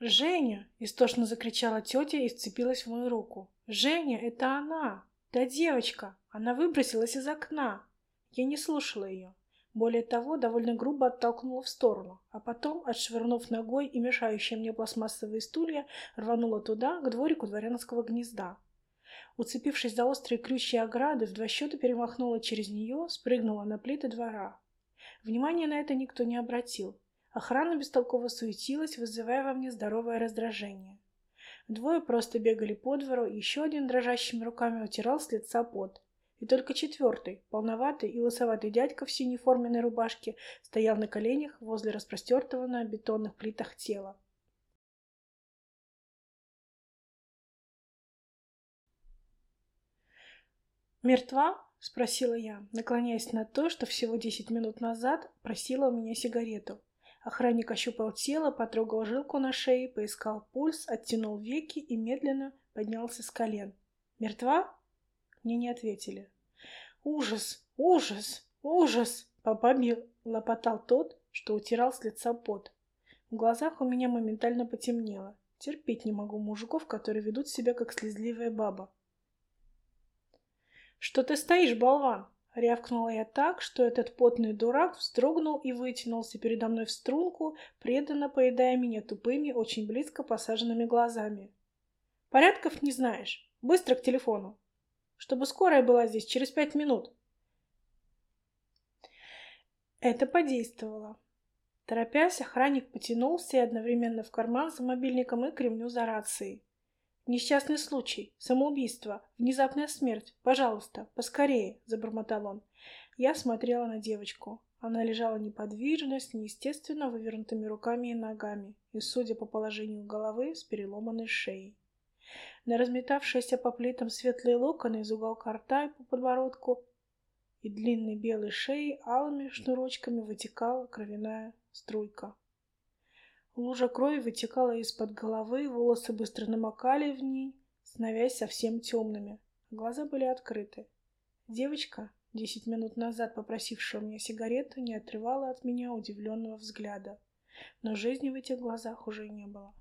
«Женя!» — истошно закричала тетя и вцепилась в мою руку. «Женя, это она! Да девочка! Она выбросилась из окна!» Я не слушала ее. Более того, довольно грубо оттолкнула в сторону, а потом, отшвырнув ногой и мешающие мне пластмассовые стулья, рванула туда, к дворику дворянского гнезда. Уцепившись за острые крючья ограды, в два счета перемахнула через нее, спрыгнула на плиты двора. Внимания на это никто не обратил. Охрана бестолково суетилась, вызывая во мне здоровое раздражение. Двое просто бегали по двору, еще один дрожащими руками утирал с лица пот. И только четвертый, полноватый и лысоватый дядька в синей форменной рубашке, стоял на коленях возле распростертого на бетонных плитах тела. «Мертва?» — спросила я, наклоняясь на то, что всего десять минут назад просила у меня сигарету. Охранник ощупал тело, потрогал жилку на шее, поискал пульс, оттянул веки и медленно поднялся с колен. «Мертва?» Мне не ответили. «Ужас! Ужас! Ужас!» По лопотал тот, что утирал с лица пот. В глазах у меня моментально потемнело. Терпеть не могу мужиков, которые ведут себя как слезливая баба. «Что ты стоишь, болван?» Рявкнула я так, что этот потный дурак вздрогнул и вытянулся передо мной в струнку, преданно поедая меня тупыми, очень близко посаженными глазами. «Порядков не знаешь. Быстро к телефону. Чтобы скорая была здесь через пять минут». Это подействовало. Торопясь, охранник потянулся и одновременно в карман за мобильником и к за рацией. «Несчастный случай, самоубийство, внезапная смерть. Пожалуйста, поскорее!» — забормотал он. Я смотрела на девочку. Она лежала неподвижно, с неестественно вывернутыми руками и ногами, и, судя по положению головы, с переломанной шеей. На разметавшиеся по плитам светлые локоны из уголка рта и по подбородку и длинной белой шеи алыми шнурочками вытекала кровяная струйка. Лужа крови вытекала из-под головы, волосы быстро намокали в ней, становясь совсем темными. Глаза были открыты. Девочка, десять минут назад попросившая у меня сигарету, не отрывала от меня удивленного взгляда. Но жизни в этих глазах уже не было.